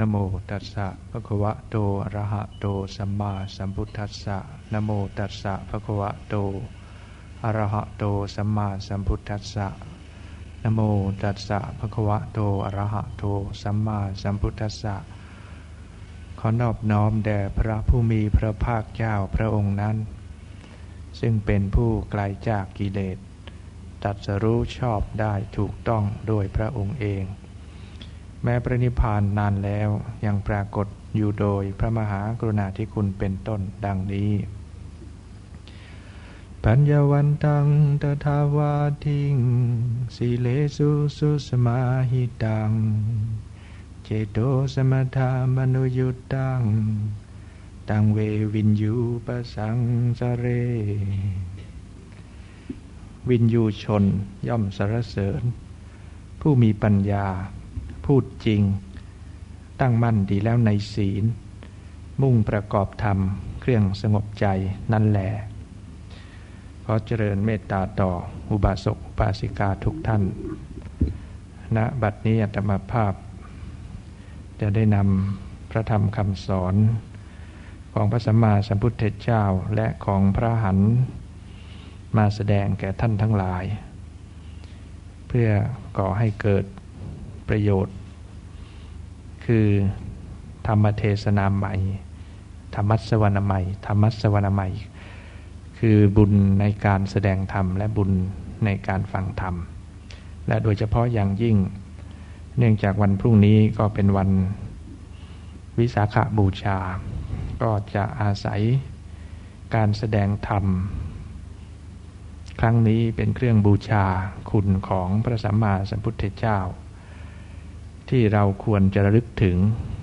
นโมตัสสะภะคะวะโตอะระหะโตสัมมาสัมพุทธัสสะนโมตัสสะภะคะวะโตอะระหะโตสัมมาสัมพุทธัสสะนโมตัสสะภะคะวะโตอะระหะโตสัมมาสัมพุทธัสสะขอนอบน้อมแด่พระผู้มีพระภาคเจ้าพระองค์นั้น ซึ่งเป็นผู้ไกลจากกิเลสตัดสรู้ชอบได้ถูกต้องโดยพระองค์เอง แม้พระนิพพานนานแล้วยังปรากฏอยู่โดยพระมหากรุณาธิคุณเป็นต้นดังนี้ ปัญญวันตังตถาวาทิงสีเลสุสุสมาหิตัง เจโตสมถามนุยุตตัง ตังเววินยูปสังสเร วินยูชนย่อมสรรเสริญ ผู้มีปัญญา พูดจริง ตั้งมั่นดีแล้วในศีล มุ่งประกอบธรรม เครื่องสงบใจนั่นแหละขอเจริญเมตตาต่ออุบาสกอุบาสิกาทุกท่านณบัดนี้อัตมาภาพ จะได้นำพระธรรมคำสอน ของพระสัมมาสัมพุทธเจ้าและของพระหันมาแสดงแก่ท่านทั้งหลาย เพื่อก่อให้เกิด ประโยชน์ คือธรรมเทศนาใหม่ ธรรมัสวรรณใหม่ ธรรมัสวรรณใหม่ คือบุญในการแสดงธรรม และบุญในการฟังธรรม และโดยเฉพาะอย่างยิ่ง เนื่องจากวันพรุ่งนี้ก็เป็นวันวิสาขาบูชา ก็จะอาศัยการแสดงธรรม ครั้งนี้เป็นเครื่องบูชาคุณของพระสัมมาสัมพุทธเจ้า ที่เราควรจะระลึกถึง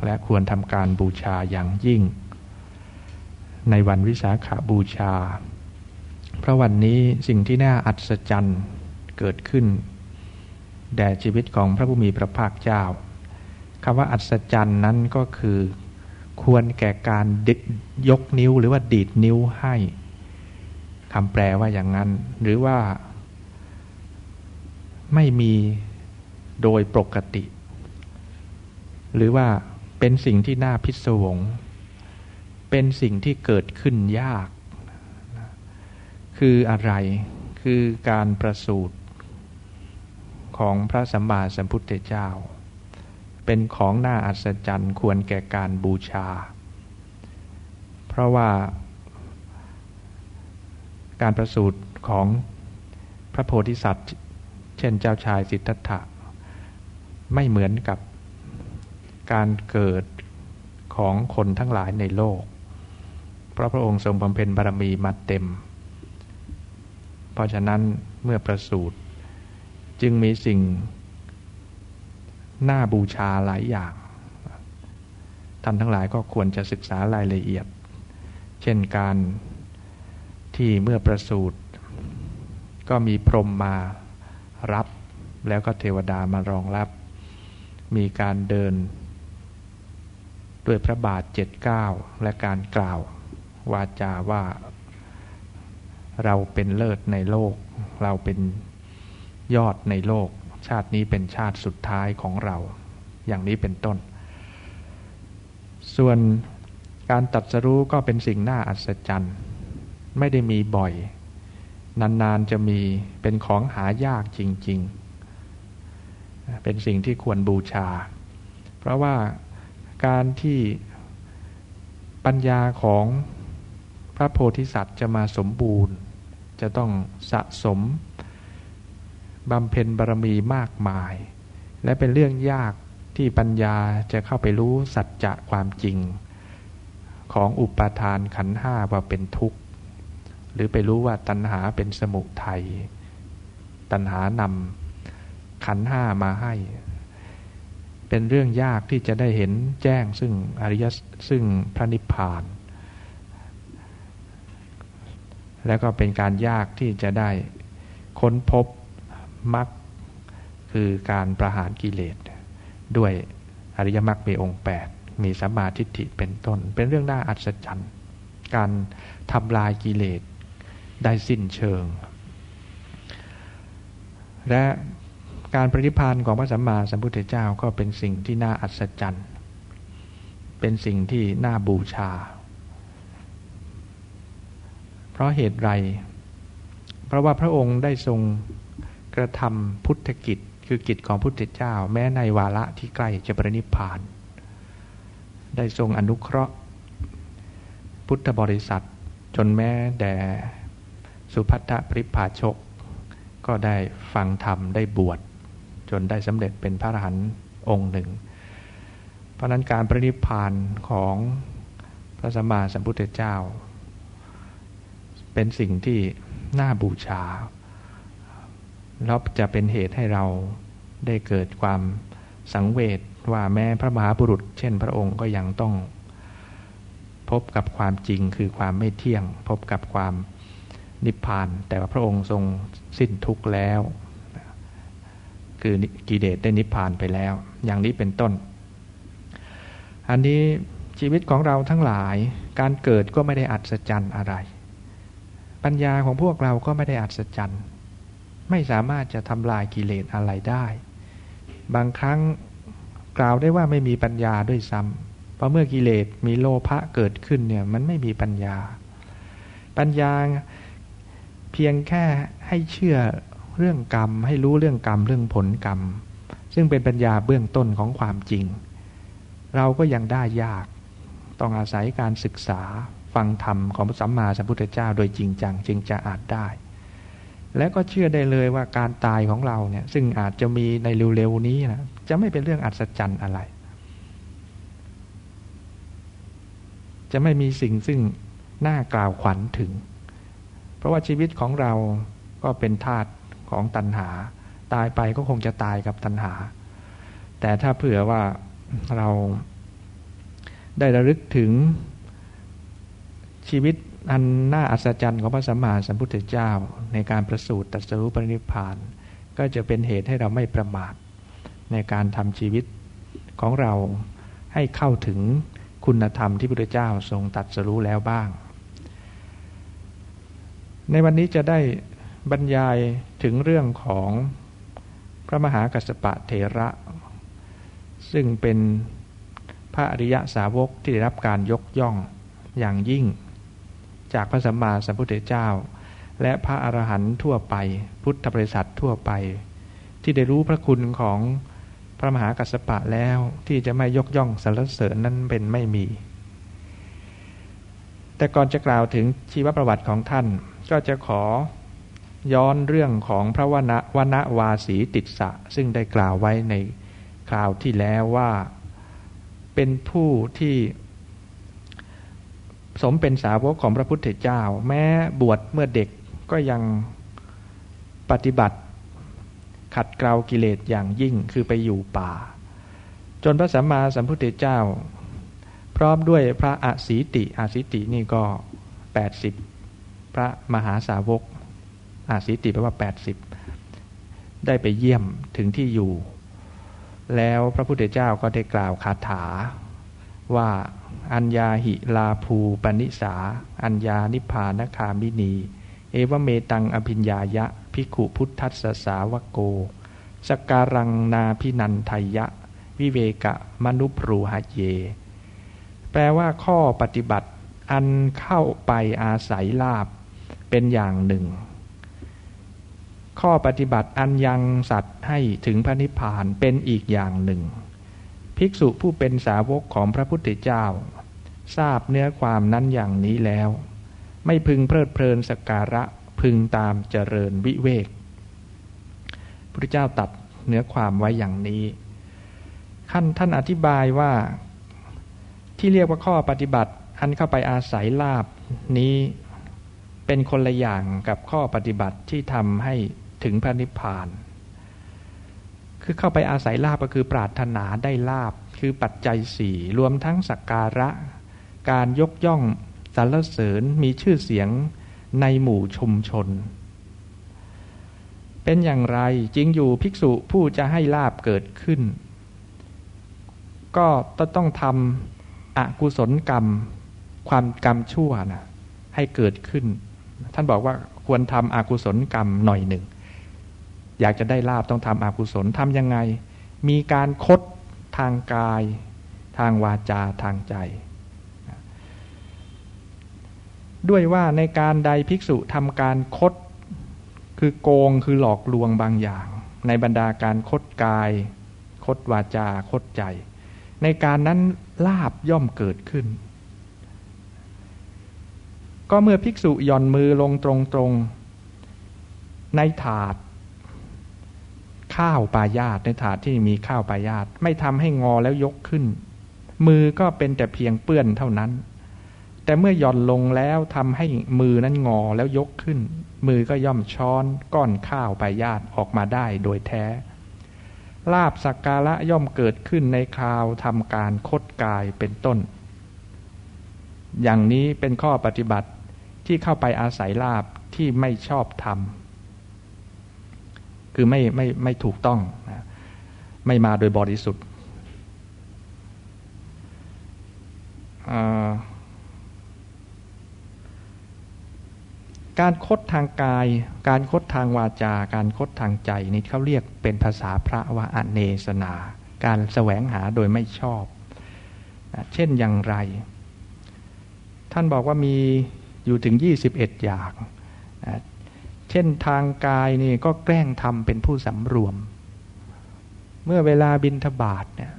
และควรทำการบูชาอย่างยิ่ง ในวันวิสาขาบูชา เพราะวันนี้สิ่งที่น่าอัศจรรย์เกิดขึ้น แด่ชีวิตของพระผู้มีพระภาคเจ้าคำว่าอัศจรรย์นั้นก็คือ ควรแก่การยกนิ้วหรือว่าดีดนิ้วให้คำแปลว่าอย่างนั้น หรือว่า ไม่มีโดยปกติ หรือว่าเป็นสิ่งที่น่าพิศวง เป็นสิ่งที่เกิดขึ้นยาก คืออะไรคือการประสูติของพระสัมมาสัมพุทธเจ้า เป็นของน่าอัศจรรย์ควรแก่การบูชา เพราะว่า การประสูติของพระโพธิสัตว์ เช่นเจ้าชายสิทธัตถะ ไม่เหมือนกับ การเกิดของคนทั้งหลายในโลก เพราะพระองค์ทรงบำเพ็ญบารมีมาเต็ม เพราะฉะนั้นเมื่อประสูติจึงมีสิ่งน่าบูชาหลายอย่าง ท่านทั้งหลายก็ควรจะศึกษารายละเอียด เช่นการที่เมื่อประสูติก็มีพรหมมารับ แล้วก็เทวดามารองรับ มีการเดิน ด้วยพระบาทเจ็ดเก้าและการกล่าว วาจาว่าเราเป็นเลิศในโลก เราเป็นยอดในโลก ชาตินี้เป็นชาติสุดท้ายของเรา อย่างนี้เป็นต้น ส่วนการตัดสรู้ก็เป็นสิ่งน่าอัศจรรย์ ไม่ได้มีบ่อย นานๆจะมีเป็นของหายากจริง ๆ เป็นสิ่งที่ควรบูชา เพราะว่า การที่ปัญญาของพระโพธิสัตว์จะมาสมบูรณ์ จะต้องสะสมบำเพ็ญบารมีมากมาย และเป็นเรื่องยากที่ปัญญาจะเข้าไปรู้สัจจะความจริง ของอุปาทานขันห้าว่าเป็นทุกข์ หรือไปรู้ว่าตัณหาเป็นสมุทัยตัณหานำขันห้ามาให้ เป็นเรื่องยากที่จะได้เห็นแจ้งซึ่งอริยซึ่งพระนิพพาน แล้วก็เป็นการยากที่จะได้ค้นพบมรรคคือการประหารกิเลส ด้วยอริยมรรคมีองค์แปดมีสัมมาทิฏฐิเป็นต้น เป็นเรื่องน่าอัศจรรย์ การทำลายกิเลสได้สิ้นเชิง และ การปฏิพานของพระสัมมาสัมพุทธเจ้าก็เป็นสิ่งที่น่าอัศจรรย์ เป็นสิ่งที่น่าบูชา เพราะเหตุไร เพราะว่าพระองค์ได้ทรงกระทำพุทธกิจคือกิจของพุทธเจ้า แม้ในวาระที่ใกล้จะปรินิพพาน ได้ทรงอนุเคราะห์ พุทธบริษัทจนแม้แด่สุพัทธปริพาชก ก็ได้ฟังธรรมได้บวช จนได้สำเร็จเป็นพระอรหันต์องค์หนึ่ง เพราะนั้นการปรินิพานของพระสัมมาสัมพุทธเจ้า เป็นสิ่งที่น่าบูชาแล้วจะเป็นเหตุให้เราได้เกิดความสังเวชว่าแม้พระมหาบุรุษ เช่นพระองค์ก็ยังต้องพบกับความจริงคือความไม่เที่ยง พบกับความนิพพาน แต่ว่าพระองค์ทรงสิ้นทุกข์แล้ว คือกิเลสได้นิพพานไปแล้ว อย่างนี้เป็นต้น อันนี้ชีวิตของเราทั้งหลาย การเกิดก็ไม่ได้อัศจรรย์อะไร ปัญญาของพวกเราก็ไม่ได้อัศจรรย์ไม่สามารถจะทำลายกิเลสอะไรได้ บางครั้งกล่าวได้ว่าไม่มีปัญญาด้วยซ้ำเพราะเมื่อกิเลสมีโลภะเกิดขึ้นเนี่ยมันไม่มีปัญญา ปัญญาเพียงแค่ให้เชื่อ เรื่องกรรม ให้รู้เรื่องกรรมเรื่องผลกรรม ซึ่งเป็นปัญญาเบื้องต้นของความจริง เราก็ยังได้ยาก ต้องอาศัยการศึกษาฟังธรรมของพระสัมมาสัมพุทธเจ้าโดยจริงจังจึงจะอาจได้ และก็เชื่อได้เลยว่าการตายของเราเนี่ยซึ่งอาจจะมีในเร็วๆนี้นะจะไม่เป็นเรื่องอัศจรรย์อะไร จะไม่มีสิ่งซึ่งน่ากล่าวขวัญถึง เพราะว่าชีวิตของเราก็เป็นธาตุ ของตัณหา ตายไปก็คงจะตายกับตัณหา แต่ถ้าเผื่อว่าเราได้ระลึกถึงชีวิตอันน่าอัศจรรย์ของพระสัมมาสัมพุทธเจ้า ในการประสูติตรัสรู้ปรินิพพาน ก็จะเป็นเหตุให้เราไม่ประมาท ในการทำชีวิตของเราให้เข้าถึงคุณธรรมที่พระพุทธเจ้าทรงตรัสรู้แล้วบ้าง ในวันนี้จะได้บรรยาย ถึงเรื่องของพระมหากัสปะเถระ ซึ่งเป็นพระอริยสาวกที่ได้รับการยกย่องอย่างยิ่ง จากพระสัมมาสัมพุทธเจ้า และพระอรหันต์ทั่วไป พุทธบริษัททั่วไป ที่ได้รู้พระคุณของพระมหากัสปะแล้วที่จะไม่ยกย่องสรรเสริญนั้นเป็นไม่มี แต่ก่อนจะกล่าวถึงชีวประวัติของท่านก็จะขอ ย้อนเรื่องของพระวนะวณวาสีติดสะ ซึ่งได้กล่าวไว้ในคราวที่แล้วว่า เป็นผู้ที่ สมเป็นสาวกของพระพุทธเจ้า แม้บวชเมื่อเด็กก็ยังปฏิบัติ ขัดเกลากิเลสอย่างยิ่งคือไปอยู่ป่า จนพระสัมมาสัมพุทธเจ้า พร้อมด้วยพระอาศีติอาศีตินี่ก็แปดสิบพระมหาสาวก อาสิติแปลว่า 80 ได้ไปเยี่ยมถึงที่อยู่ แล้วพระพุทธเจ้าก็ได้กล่าวคาถา ว่าอัญญาหิลาภูปนิสา อัญญานิพานคามินี เอวเมตังอภิญญายะพิขุพุทธัสสาวโก สการังนาพินันทยะ วิเวกะมนุปรูหะเย แปลว่าข้อปฏิบัติอันเข้าไปอาศัยลาบเป็นอย่างหนึ่ง ข้อปฏิบัติอันยังสัตว์ให้ถึงพระนิพพานเป็นอีกอย่างหนึ่ง ภิกษุผู้เป็นสาวกของพระพุทธเจ้า ทราบเนื้อความนั้นอย่างนี้แล้ว ไม่พึงเพลิดเพลินสการะพึงตามเจริญวิเวกพระเจ้าตัดเนื้อความไว้อย่างนี้ขั้นท่านอธิบายว่าที่เรียกว่าข้อปฏิบัติอันเข้าไปอาศัยลาบนี้เป็นคนละอย่างกับข้อปฏิบัติที่ทำให้ ถึงพระนิพพาน คือเข้าไปอาศัยลาบก็คือปรารถนาได้ลาบคือปัจจัยสี่รวมทั้งสักการะ การยกย่องสรรเสริญมีชื่อเสียงในหมู่ชุมชน เป็นอย่างไรจริงอยู่ภิกษุผู้จะให้ลาบเกิดขึ้น ก็ต้องทำอกุศลกรรม ความกรรมชั่วนะให้เกิดขึ้น ท่านบอกว่าควรทำอากุศลกรรมหน่อยหนึ่ง อยากจะได้ลาบต้องทำอากุศลทำยังไง มีการคดทางกาย ทางวาจาทางใจ ด้วยว่าในการใดภิกษุทำการคดคือโกงคือหลอกลวงบางอย่าง ในบรรดาการคดกาย คดวาจาคดใจ ในการนั้นลาบย่อมเกิดขึ้น ก็เมื่อภิกษุย่อนมือลงตรงๆในถาด ข้าวปลายาตในถาดที่มีข้าวปลายาตไม่ทำให้งอแล้วยกขึ้น มือก็เป็นแต่เพียงเปื้อนเท่านั้น แต่เมื่อย่อนลงแล้วทำให้มือนั้นงอแล้วยกขึ้น มือก็ย่อมช้อนก้อนข้าวปญาติออกมาได้โดยแท้ลาบสักการะย่อมเกิดขึ้นในคราวทำการคดกายเป็นต้น อย่างนี้เป็นข้อปฏิบัติที่เข้าไปอาศัยลาบที่ไม่ชอบทำ คือไม่ไม่ไม่ถูกต้องนะไม่มาโดยบริสุทธิ์การคดทางกาย การคดทางวาจา การคดทางใจนี่เขาเรียกเป็นภาษาพระว่าอเนสนา การแสวงหาโดยไม่ชอบ เช่นอย่างไร ท่านบอกว่ามีอยู่ถึง 21 อย่าง เช่นทางกายนี่ก็แกล้งทำเป็นผู้สำรวม เมื่อเวลาบินทบาทเนี่ย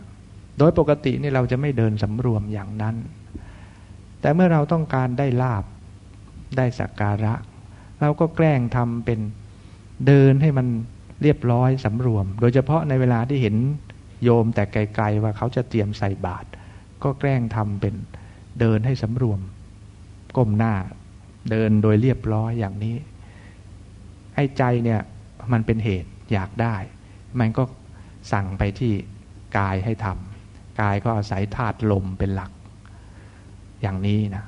โดยปกตินี่เราจะไม่เดินสำรวมอย่างนั้น แต่เมื่อเราต้องการได้ลาบได้สักการะ เราก็แกล้งทำเป็นเดินให้มันเรียบร้อยสำรวม โดยเฉพาะในเวลาที่เห็นโยมแต่ไกลๆว่าเขาจะเตรียมใส่บาตรก็แกล้งทำเป็นเดินให้สำรวม ก้มหน้าเดินโดยเรียบร้อยอย่างนี้ ให้ใจเนี่ยมันเป็นเหตุอยากได้ มันก็สั่งไปที่กายให้ทำกายก็อาศัยธาตุลมเป็นหลัก อย่างนี้นะ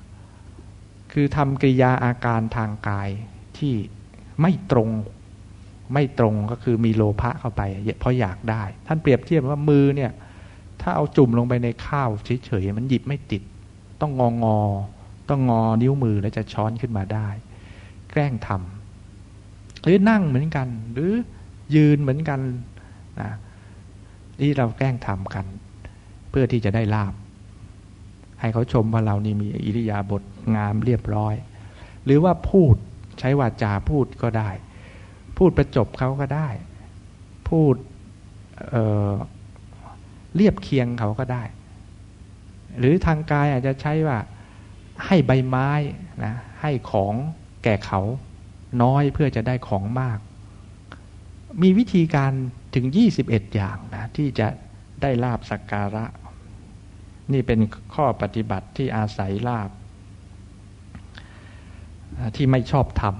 คือทำกิริยาอาการทางกายที่ไม่ตรงไม่ตรงก็คือมีโลภะเข้าไป เพราะอยากได้ ท่านเปรียบเทียบว่ามือเนี่ย ถ้าเอาจุ่มลงไปในข้าวเฉยๆมันหยิบไม่ติด ต้องงองอ ต้องงอนิ้วมือแล้วจะช้อนขึ้นมาได้ แกล้งทำ หรือนั่งเหมือนกัน หรือยืนเหมือนกันนะนี่เราแกล้งทำกัน เพื่อที่จะได้ลาบ ให้เขาชมว่าเรานี่มีอิริยาบถงามเรียบร้อย หรือว่าพูดใช้วาจาพูดก็ได้ พูดประจบเขาก็ได้ พูดเเรียบเคียงเขาก็ได้ หรือทางกายอาจจะใช้ว่าให้ใบไม้นะให้ของแก่เขา น้อยเพื่อจะได้ของมาก มีวิธีการถึง 21 อย่างนะที่จะได้ลาบสักการะ นี่เป็นข้อปฏิบัติที่อาศัยลาบ ที่ไม่ชอบทำ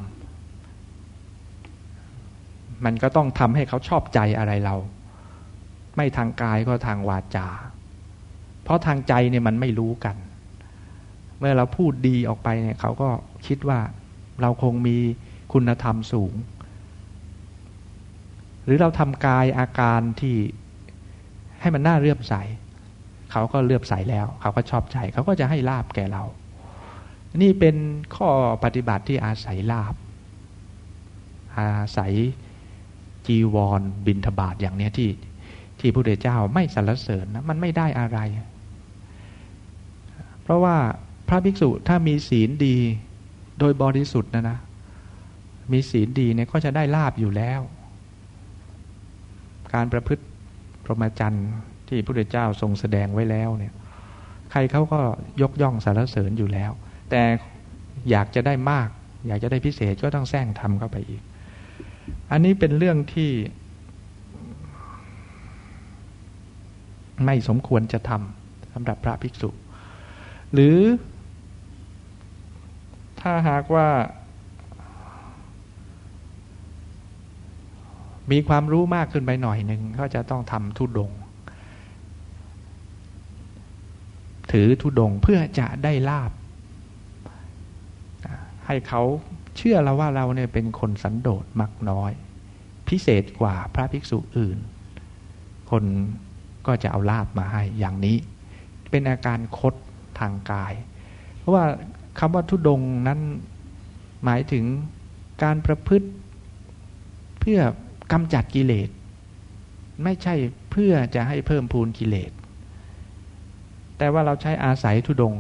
มันก็ต้องทำให้เขาชอบใจอะไรเรา ไม่ทางกายก็ทางวาจา เพราะทางใจเนี่ยมันไม่รู้กัน เมื่อเราพูดดีออกไปเนี่ยเขาก็คิดว่าเราคงมี คุณธรรมสูง หรือเราทำกายอาการที่ให้มันน่าเลื่อมใส เขาก็เลื่อบใสแล้ว เขาก็ชอบใจ เขาก็จะให้ลาบแก่เรา นี่เป็นข้อปฏิบัติที่อาศัยลาบ อาศัยจีวรบินทบาทอย่างเนี้ยที่ที่พระพุทธเจ้าไม่สรรเสริญนะมันไม่ได้อะไร เพราะว่าพระภิกษุถ้ามีศีลดีโดยบริสุทธิ์นะนะ มีศีลดีเนี่ยก็จะได้ลาบอยู่แล้ว การประพฤติพรหมจรรย์ที่พระพุทธเจ้าทรงแสดงไว้แล้วเนี่ย ใครเขาก็ยกย่องสารเสริญอยู่แล้ว แต่อยากจะได้มาก อยากจะได้พิเศษก็ต้องแซงทำเข้าไปอีก อันนี้เป็นเรื่องที่ ไม่สมควรจะทำสำหรับพระภิกษุ หรือ ถ้าหากว่า มีความรู้มากขึ้นไปหน่อยหนึ่งก็จะต้องทำทุดง ถือทุดงเพื่อจะได้ลาบ ให้เขาเชื่อเราว่าเราเนี่ยเป็นคนสันโดษมักน้อย พิเศษกว่าพระภิกษุอื่น คนก็จะเอาลาบมาให้อย่างนี้ เป็นอาการคดทางกาย เพราะว่าคำว่าทุดงนั้นหมายถึงการประพฤติเพื่อ กำจัดกิเลส ไม่ใช่เพื่อจะให้เพิ่มพูนกิเลส แต่ว่าเราใช้อาศัยทุดง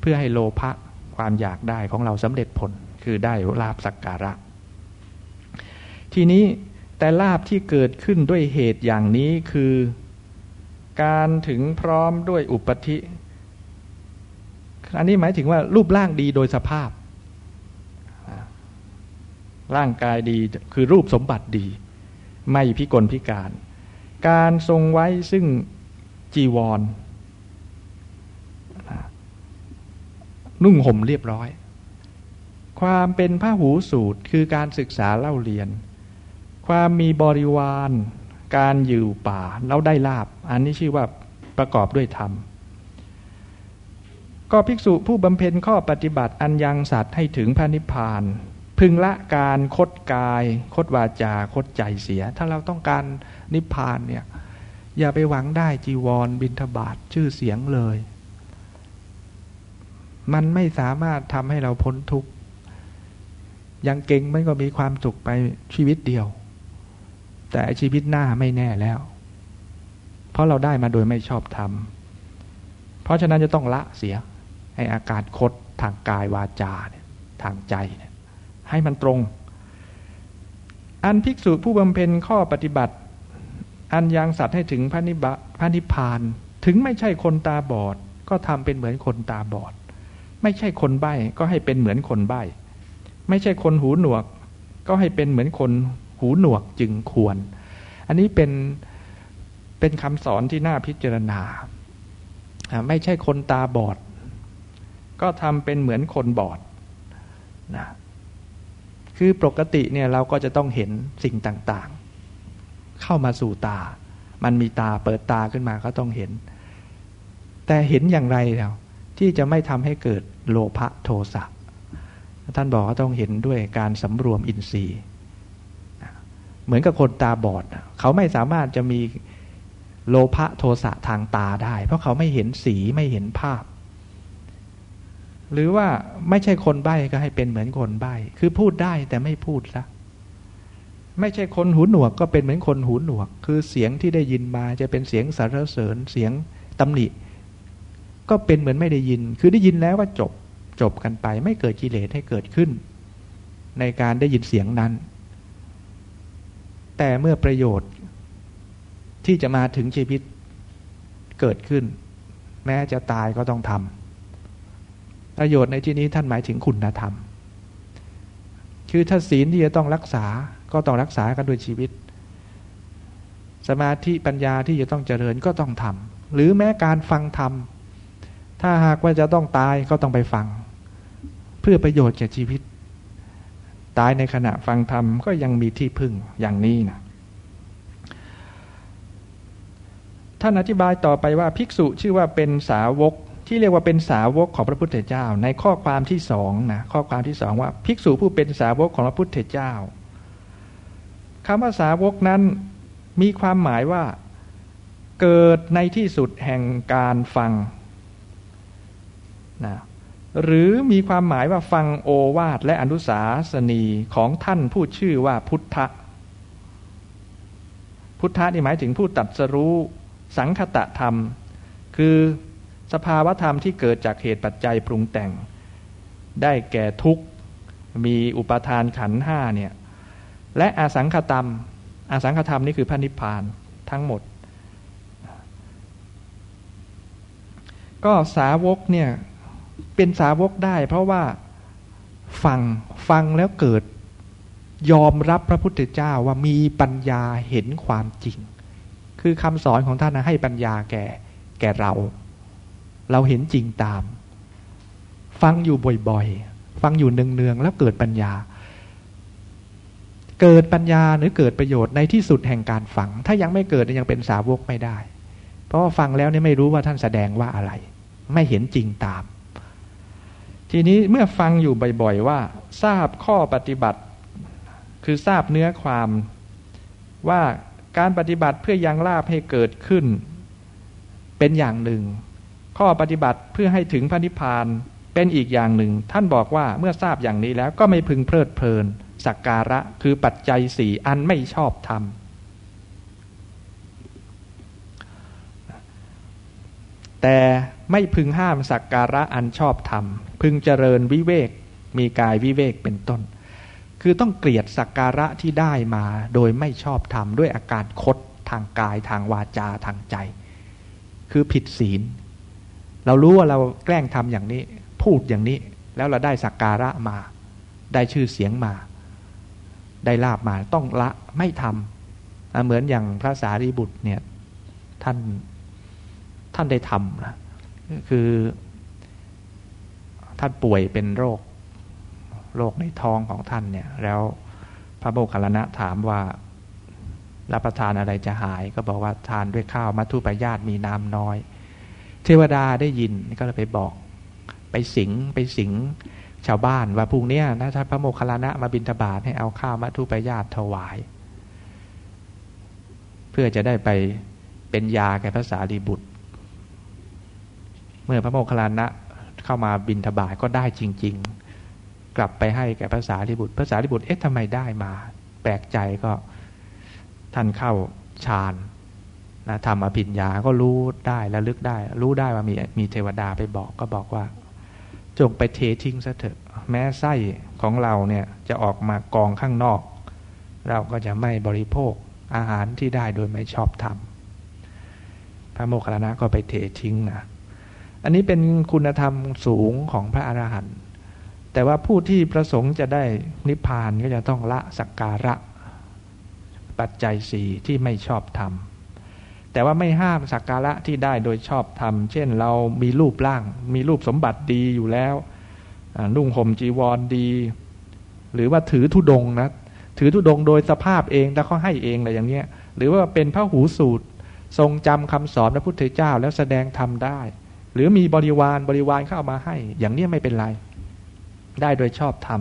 เพื่อให้โลภะความอยากได้ของเราสำเร็จผลคือได้ลาบสักการะ ทีนี้แต่ลาบที่เกิดขึ้นด้วยเหตุอย่างนี้คือ การถึงพร้อมด้วยอุปธิ อันนี้หมายถึงว่ารูปร่างดีโดยสภาพ ร่างกายดีคือรูปสมบัติดี ไม่พิกลพิการ การทรงไว้ซึ่งจีวร นุ่งห่มเรียบร้อย ความเป็นพระหูสูตรคือการศึกษาเล่าเรียน ความมีบริวาร การอยู่ป่าแล้วได้ลาบ อันนี้ชื่อว่าประกอบด้วยธรรมก็ภิกษุผู้บำเพ็ญข้อปฏิบัติอันยังสัตว์ให้ถึงพระนิพพาน พึงละการคดกาย คดวาจา คดใจเสีย ถ้าเราต้องการนิพพานเนี่ย อย่าไปหวังได้จีวรบินทบาทชื่อเสียงเลย มันไม่สามารถทำให้เราพ้นทุกข์ยังเก่งมันก็มีความสุขไปชีวิตเดียว แต่ชีวิตหน้าไม่แน่แล้ว เพราะเราได้มาโดยไม่ชอบทำเพราะฉะนั้นจะต้องละเสีย ให้อาการคดทางกายวาจาเนี่ยทางใจเนี่ย ให้มันตรง อันภิกษุผู้บำเพ็ญข้อปฏิบัติ อันยังสัตว์ให้ถึงพระนิบพระนิพพาน ถึงไม่ใช่คนตาบอด ก็ทำเป็นเหมือนคนตาบอด ไม่ใช่คนใบ้ก็ให้เป็นเหมือนคนใบ้ ไม่ใช่คนหูหนวก ก็ให้เป็นเหมือนคนหูหนวกจึงควร อันนี้เป็นเป็นคำสอนที่น่าพิจารณา ไม่ใช่คนตาบอด ก็ทำเป็นเหมือนคนบอดนะ คือปกติเนี่ยเราก็จะต้องเห็นสิ่งต่างๆ เข้ามาสู่ตา มันมีตาเปิดตาขึ้นมาก็ต้องเห็น แต่เห็นอย่างไรแล้วที่จะไม่ทำให้เกิดโลภะโทสะท่านบอกว่าต้องเห็นด้วยการสำรวมอินทรีย์ เหมือนกับคนตาบอด เขาไม่สามารถจะมีโลภะโทสะทางตาได้ เพราะเขาไม่เห็นสีไม่เห็นภาพ หรือว่าไม่ใช่คนใบ้ก็ให้เป็นเหมือนคนใบ้คือพูดได้แต่ไม่พูดละไม่ใช่คนหูหนวกก็เป็นเหมือนคนหูหนวก คือเสียงที่ได้ยินมาจะเป็นเสียงสรรเสริญเสียงตำหนิ ก็เป็นเหมือนไม่ได้ยิน คือได้ยินแล้วว่าจบจบกันไป ไม่เกิดกิเลสให้เกิดขึ้น ในการได้ยินเสียงนั้น แต่เมื่อประโยชน์ที่จะมาถึงชีวิตเกิดขึ้น แม้จะตายก็ต้องทำ ประโยชน์ในที่นี้ท่านหมายถึงคุณธรรม คือถ้าศีลที่จะต้องรักษาก็ต้องรักษากันด้วยชีวิต สมาธิปัญญาที่จะต้องเจริญก็ต้องทำหรือแม้การฟังธรรม ถ้าหากว่าจะต้องตายก็ต้องไปฟัง เพื่อประโยชน์แก่ชีวิต ตายในขณะฟังธรรมก็ยังมีที่พึ่งอย่างนี้นะท่านอธิบายต่อไปว่าภิกษุชื่อว่าเป็นสาวก ที่เรียกว่าเป็นสาวกของพระพุทธเจ้า ในข้อความที่สองนะข้อความที่สองว่า ภิกษุผู้เป็นสาวกของพระพุทธเจ้าคำว่าสาวกนั้นมีความหมายว่า เกิดในที่สุดแห่งการฟังนะหรือมีความหมายว่าฟังโอวาทและอนุสาสนีของท่านผู้ชื่อว่าพุทธ พุทธะนี่หมายถึงผู้ตัดสรู้สังคตะธรรม คือ สภาวธรรมที่เกิดจากเหตุปัจจัยปรุงแต่ง ได้แก่ทุกข์ มีอุปทานขันห้าเนี่ย และอาสังขตรรมอาสังขธรรมนี่คือพระนิพพานทั้งหมด ก็สาวกเนี่ยเป็นสาวกได้เพราะว่าฟังฟังแล้วเกิดยอมรับพระพุทธเจ้าว่ามีปัญญาเห็นความจริง คือคำสอนของท่านนะให้ปัญญาแก่แก่เรา เราเห็นจริงตาม ฟังอยู่บ่อยๆ ฟังอยู่เนืองๆ แล้วเกิดปัญญา เกิดปัญญาหรือเกิดประโยชน์ในที่สุดแห่งการฟัง ถ้ายังไม่เกิดยังเป็นสาวกไม่ได้ เพราะว่าฟังแล้วเนี่ยไม่รู้ว่าท่านแสดงว่าอะไร ไม่เห็นจริงตาม ทีนี้เมื่อฟังอยู่บ่อยๆ ว่า ทราบข้อปฏิบัติ คือทราบเนื้อความว่าการปฏิบัติเพื่อยังลาบให้เกิดขึ้น เป็นอย่างหนึ่ง ข้อปฏิบัติเพื่อให้ถึงพระนิพพานเป็นอีกอย่างหนึ่ง ท่านบอกว่าเมื่อทราบอย่างนี้แล้วก็ไม่พึงเพลิดเพลิน สักการะคือปัจจัยสี่อันไม่ชอบธรรมแต่ไม่พึงห้ามสักการะอันชอบธรรม พึงเจริญวิเวก มีกายวิเวกเป็นต้น คือต้องเกลียดสักการะที่ได้มาโดยไม่ชอบธรรมด้วยอาการคดทางกายทางวาจาทางใจ คือผิดศีล เรารู้ว่าเราแกล้งทำอย่างนี้ พูดอย่างนี้ แล้วเราได้สักการะมา ได้ชื่อเสียงมา ได้ลาบมาต้องละไม่ทำเหมือนอย่างพระสารีบุตรเนี่ยท่านท่านได้ทำนะคือ ท่านป่วยเป็นโรค โรคในท้องของท่านเนี่ย แล้วพระโมคคัลลานะถามว่ารับประทานอะไรจะหาย ก็บอกว่าทานด้วยข้าวมัทุปยาตมีน้ำน้อย เทวดาได้ยินก็เลยไปบอก ไปสิงไปสิงชาวบ้านว่าพรุ่งนี้นะถ้าพระโมคคัลลานะมาบิณฑบาตให้เอาข้าวมัทุปยาตถวาย เพื่อจะได้ไปเป็นยาแก่พระสารีบุตร เมื่อพระโมคคัลลานะเข้ามาบินทบาทก็ได้จริง ๆ กลับไปให้แก่ภาษาลิบุตรภาษาลิบุตรเอ๊ะทำไมได้มา แปลกใจก็ท่านเข้าฌาน นะทำอภิญญาก็รู้ได้และลึกได้ รู้ได้ว่ามีมีเทวดาไปบอกก็บอกว่า จงไปเททิ้งซะเถอะ แม้ไส้ของเราเนี่ยจะออกมากองข้างนอก เราก็จะไม่บริโภคอาหารที่ได้โดยไม่ชอบธรรมพระโมคคัลลานะก็ไปเททิ้งนะอันนี้เป็นคุณธรรมสูงของพระอรหันต์แต่ว่าผู้ที่ประสงค์จะได้นิพพานก็จะต้องละสักการะ ปัจจัยสี่ที่ไม่ชอบทำ แต่ว่าไม่ห้ามสักการะที่ได้โดยชอบทำเช่นเรามีรูปร่าง มีรูปสมบัติดีอยู่แล้วนุ่งห่มจีวรดี หรือว่าถือธุดงนะถือธุดงโดยสภาพเองแล้วเขาให้เองอะไรอย่างเนี้ย หรือว่าเป็นพระหูสูตร ทรงจำคำสอนพระพุทธเจ้าแล้วแสดงทำได้ หรือมีบริวารบริวารเข้ามาให้ อย่างนี้ไม่เป็นไร ได้โดยชอบธรรม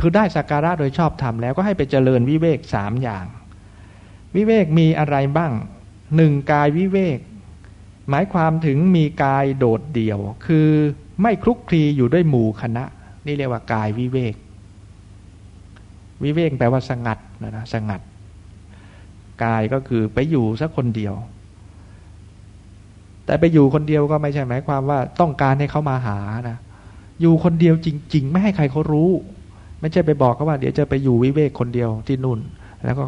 คือได้สักการะโดยชอบธรรมแล้วก็ให้ไปเจริญวิเวกสามอย่าง วิเวกมีอะไรบ้าง หนึ่งกายวิเวก หมายความถึงมีกายโดดเดี่ยว คือไม่คลุกคลีอยู่ด้วยหมู่คณะ นี่เรียกว่ากายวิเวก วิเวกแปลว่าสงัดนะนะสงัด กายก็คือไปอยู่สักคนเดียว แต่ไปอยู่คนเดียวก็ไม่ใช่หมายความว่าต้องการให้เขามาหานะอยู่คนเดียวจริง ๆ ไม่ให้ใครเขารู้ ไม่ใช่ไปบอกเขาว่า เดี๋ยวจะไปอยู่วิเวกคนเดียวที่นู่น แล้วก็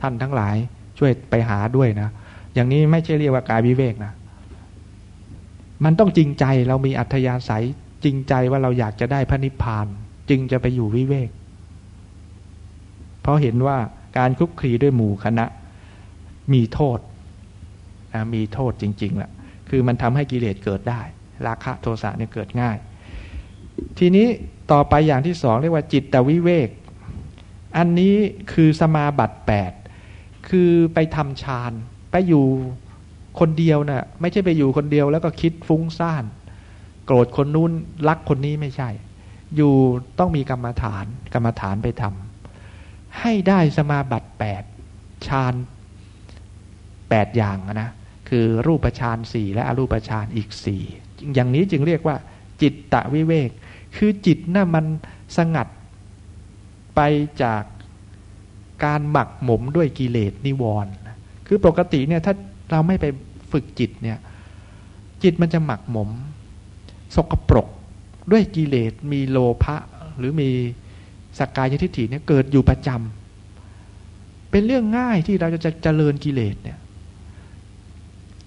ท่านทั้งหลายช่วยไปหาด้วยนะ อย่างนี้ไม่ใช่เรียกว่ากายวิเวกนะมันต้องจริงใจเรามีอัธยาศัยจริงใจว่าเราอยากจะได้พระนิพพาน จึงจะไปอยู่วิเวก เพราะเห็นว่าการคุกคีด้วยหมู่คณะ มีโทษนะมีโทษจริงๆแหละคือมันทำให้กิเลสเกิดได้ ราคะโทสะเนี่ยเกิดง่าย ทีนี้ต่อไปอย่างที่สองเรียกว่าจิตตวิเวก อันนี้คือสมาบัติแปดคือไปทำฌาน ไปอยู่คนเดียวนะ่ะ ไม่ใช่ไปอยู่คนเดียวแล้วก็คิดฟุ้งซ่าน โกรธคนนู้นรักคนนี้ไม่ใช่ อยู่ต้องมีกรรมฐาน กรรมฐานไปทำให้ได้สมาบัติแปดฌานแปดอย่างนะคือรูปฌานสี่และอรูปฌานอีกสี่อย่างนี้จึงเรียกว่า จิตตะวิเวก คือจิตน่ะมันสงัดไปจากการหมักหมมด้วยกิเลสนิวรณ์ คือปกติเนี่ยถ้าเราไม่ไปฝึกจิตเนี่ย จิตมันจะหมักหมม สกปรกด้วยกิเลสมีโลภะหรือมีสกกายทิฏฐิเนี่ยเกิดอยู่ประจำเป็นเรื่องง่ายที่เราจะเจริญกิเลสเนี่ย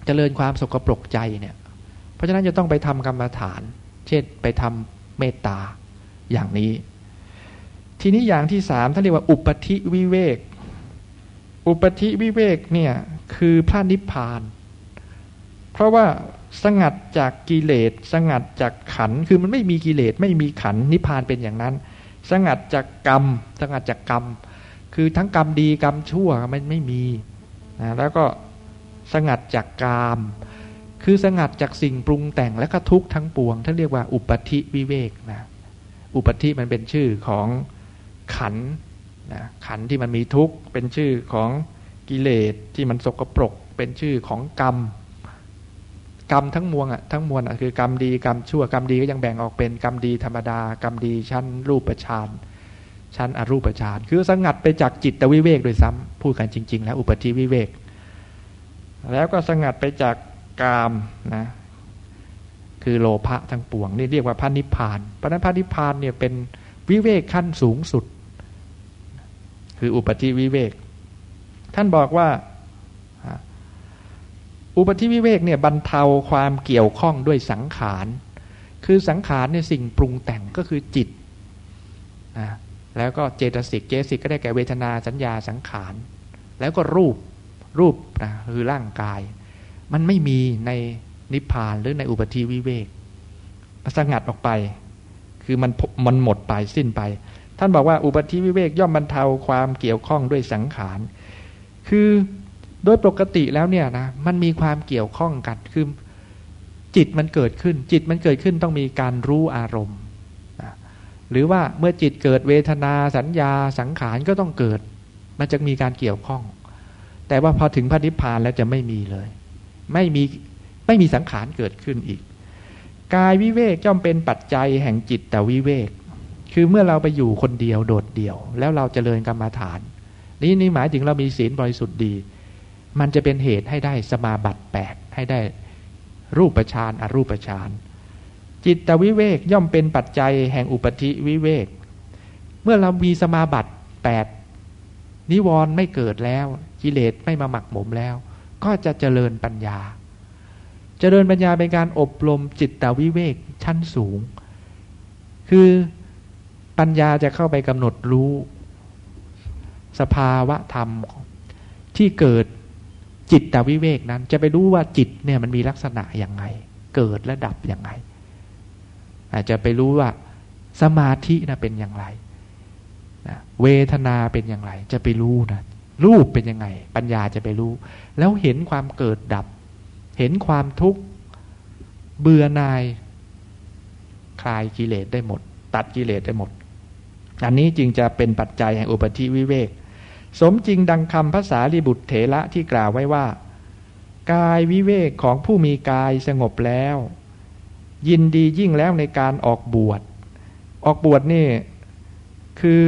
เจริญความสกปรกใจเนี่ย เพราะฉะนั้นจะต้องไปทำกรรมฐาน เช่นไปทำเมตตาอย่างนี้ ทีนี้อย่างที่สามท่านเรียกว่าอุปธิวิเวก อุปธิวิเวกเนี่ยคือพระนิพพาน เพราะว่าสงัดจากกิเลสสงัดจากขันคือมันไม่มีกิเลสไม่มีขันนิพพานเป็นอย่างนั้น สงัดจากกรรม สงัดจากกรรม คือทั้งกรรมดีกรรมชั่วมันไม่มีนะแล้วก็สงัดจากกามคือสงัดจากสิ่งปรุงแต่งและก็ทุกข์ทั้งปวงท่านเรียกว่าอุปธิวิเวกนะอุปธิมันเป็นชื่อของขัน นะขันที่มันมีทุกข์เป็นชื่อของกิเลสที่มันสกปรก เป็นชื่อของกรรม กรรมทั้งมวงอะทั้งมวลอะคือกรรมดีกรรมชั่วกรรมดีก็ยังแบ่งออกเป็นกรรมดีธรรมดากรรมดีชั้นรูปฌานชั้นอรูปฌานคือสงัดไปจากจิตวิเวกโดยซ้ำพูดกันจริง ๆ แล้วอุปธิวิเวก แล้วก็สงัดไปจากกามนะคือโลภะทั้งปวงนี่เรียกว่าพระนิพพานเพราะนั้นพระนิพพานเนี่ยเป็นวิเวกขั้นสูงสุด คืออุปธิวิเวก ท่านบอกว่า อุปธิวิเวกเนี่ยบรรเทาความเกี่ยวข้องด้วยสังขาร คือสังขารเนี่ยสิ่งปรุงแต่งก็คือจิตนะแล้วก็เจตสิก เจตสิกก็ได้แก่เวทนาสัญญาสังขาร แล้วก็รูป รูปนะคือร่างกาย มันไม่มีในนิพพานหรือในอุปธิวิเวกสงัดออกไป คือมันมันหมดไปสิ้นไป ท่านบอกว่าอุปธิวิเวกย่อมบรรเทาความเกี่ยวข้องด้วยสังขาร คือโดยปกติแล้วเนี่ยนะมันมีความเกี่ยวข้องกันคือจิตมันเกิดขึ้น จิตมันเกิดขึ้นต้องมีการรู้อารมณ์หรือว่าเมื่อจิตเกิดเวทนาสัญญาสังขารก็ต้องเกิด มันจะมีการเกี่ยวข้อง แต่ว่าพอถึงพระนิพพานแล้วจะไม่มีเลย ไม่มีไม่มีสังขารเกิดขึ้นอีก กายวิเวกย่อมเป็นปัจจัยแห่งจิตแต่วิเวก คือเมื่อเราไปอยู่คนเดียวโดดเดี่ยว แล้วเราจเจริญกรรมาฐาน นี่นี่หมายถึงเรามีศีลบริสุทธิ์ดี มันจะเป็นเหตุให้ได้สมาบัติแปดให้ได้รูปฌานอรูปฌานจิตวิเวกย่อมเป็นปัจจัยแห่งอุปธิวิเวก เมื่อเรามีสมาบัติแปดนิวรณ์ไม่เกิดแล้วกิเลสไม่มาหมักหมมแล้ว ก็จะเจริญปัญญา เจริญปัญญาเป็นการอบรมจิตตวิเวกชั้นสูง คือ ปัญญาจะเข้าไปกำหนดรู้ สภาวะธรรมที่เกิดจิตตวิเวกนั้น จะไปรู้ว่าจิตเนี่ยมันมีลักษณะอย่างไง เกิดและดับอย่างไง อาจจะไปรู้ว่าสมาธินะเป็นอย่างไรนะเวทนาเป็นอย่างไร จะไปรู้นะรูปเป็นยังไง ปัญญาจะไปรู้ แล้วเห็นความเกิดดับ เห็นความทุกข์เบื่อนาย คลายกิเลสได้หมด ตัดกิเลสได้หมด อันนี้จึงจะเป็นปัจจัยแห่งอุปธิวิเวก สมจริงดังคำภาษาลิบุตรเถระที่กล่าวไว้ว่า กายวิเวกของผู้มีกายสงบแล้ว ยินดียิ่งแล้วในการออกบวช ออกบวชนี่คือ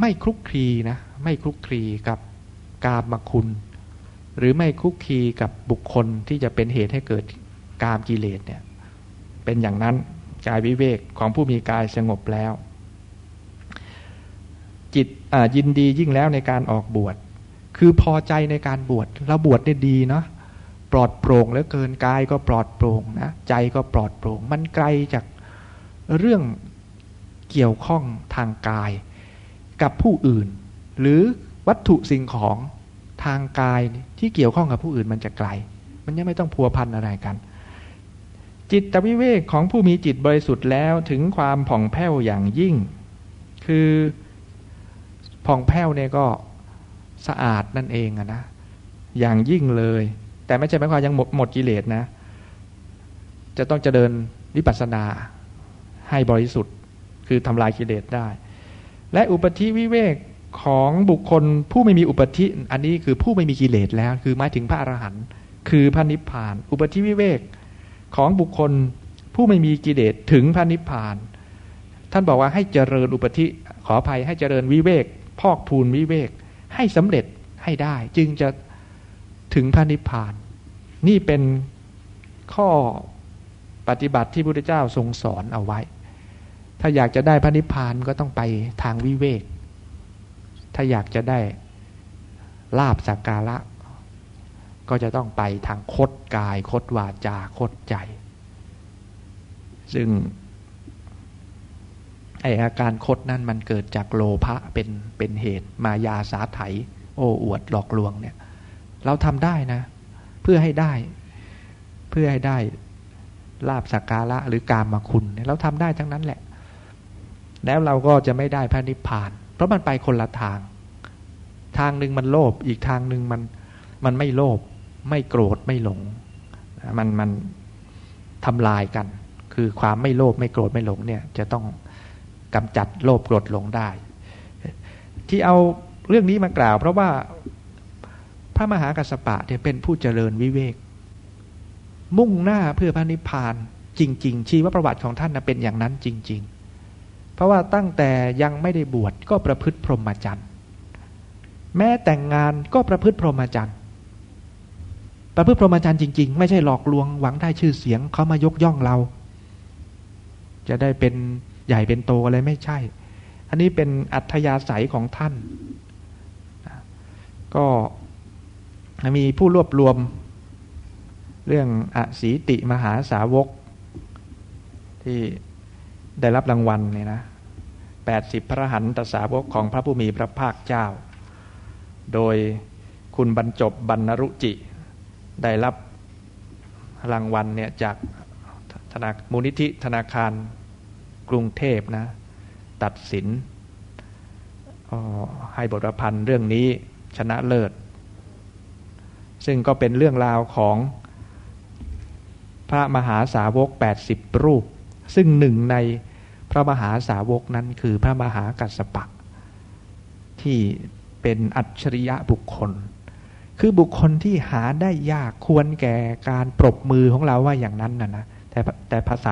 ไม่คลุกคลีนะไม่คลุกคลีกับกามมคุณ หรือไม่คลุกคลีกับบุคคลที่จะเป็นเหตุให้เกิดกามกิเลสเนี่ยเป็นอย่างนั้นกายวิเวกของผู้มีกายสงบแล้ว จิตยินดียิ่งแล้วในการออกบวช คือพอใจในการบวชเราบวชเนี่ยดีเนาะปลอดโปร่งเหลือเกินกายก็ปลอดโปร่งนะใจก็ปลอดโปร่ง มันไกลจากเรื่องเกี่ยวข้องทางกาย กับผู้อื่น หรือวัตถุสิ่งของทางกายที่เกี่ยวข้องกับผู้อื่นมันจะไกล มันยังไม่ต้องพัวพันอะไรกัน จิตวิเวกของผู้มีจิตบริสุทธิ์แล้วถึงความผ่องแผ้วอย่างยิ่ง คือ ผ่องแผ้วเนี่ยก็สะอาดนั่นเองนะอย่างยิ่งเลย แต่ไม่ใช่หมายความยังหมดหมดกิเลสนะ จะต้องจะเดินวิปัสสนาให้บริสุทธิ์คือทำลายกิเลสได้ และอุปธิวิเวกของบุคคลผู้ไม่มีอุปธิอันนี้คือผู้ไม่มีกิเลสแล้ว คือหมายถึงพระอรหันต์คือพระนิพพาน อุปธิวิเวกของบุคคลผู้ไม่มีกิเลสถึงพระนิพพาน ท่านบอกว่าให้เจริญอุปธิขออภัยให้เจริญวิเวก พอกพูนวิเวก ให้สำเร็จให้ได้ จึงจะถึงพระนิพพาน นี่เป็นข้อปฏิบัติที่พระพุทธเจ้าทรงสอนเอาไว้ ถ้าอยากจะได้พระนิพพานก็ต้องไปทางวิเวก ถ้าอยากจะได้ลาบสักการะ ก็จะต้องไปทางคดกาย คดวาจา คดใจ ซึ่ง ไออาการคดนั่นมันเกิดจากโลภะเป็นเป็นเหตุ มายาสาไถ โอ้อวดหลอกลวงเนี่ย เราทำได้นะ เพื่อให้ได้ เพื่อให้ได้ลาบสักการะหรือการมาคุณเราทำได้ทั้งนั้นแหละ แล้วเราก็จะไม่ได้พระนิพพาน เพราะมันไปคนละทาง ทางหนึ่งมันโลภอีกทางหนึ่งมันมันไม่โลภไม่โกรธไม่หลง มันมันทำลายกัน คือความไม่โลภไม่โกรธไม่หลงเนี่ยจะต้อง กำจัดโลภโกรธหลงได้ ที่เอาเรื่องนี้มากล่าว เพราะว่าพระมหากัสปะเนี่ยเป็นผู้เจริญวิเวก มุ่งหน้าเพื่อพระนิพพานจริง ๆ ชีวประวัติของท่านนะเป็นอย่างนั้นจริง ๆ เพราะว่าตั้งแต่ยังไม่ได้บวชก็ประพฤติพรหมจรรย์แม้แต่งงานก็ประพฤติพรหมจรรย์ประพฤติพรหมจรรย์จริง ๆ ไม่ใช่หลอกลวงหวังได้ชื่อเสียงเขามายกย่องเรา จะได้เป็น ใหญ่เป็นโตอะไรไม่ใช่ อันนี้เป็นอัธยาศัยของท่าน ก็มีผู้รวบรวมเรื่องอสีติมหาสาวก ที่ได้รับรางวัลเนี่ยนะแปดสิบพระหันตสาวกของพระผู้มีพระภาคเจ้า โดยคุณบรรจบบรรณรุจิ ได้รับรางวัลเนี่ยจากธนามูลนิธิธนาคาร กรุงเทพนะ ตัดสินให้บทประพันธ์เรื่องนี้ชนะเลิศ ซึ่งก็เป็นเรื่องราวของพระมหาสาวก 80 รูป ซึ่งหนึ่งในพระมหาสาวกนั้นคือพระมหากัสสปะที่เป็นอัจฉริยะบุคคล คือบุคคลที่หาได้ยากควรแก่การปรบมือของเราว่าอย่างนั้นนะนะแต่แต่ภาษา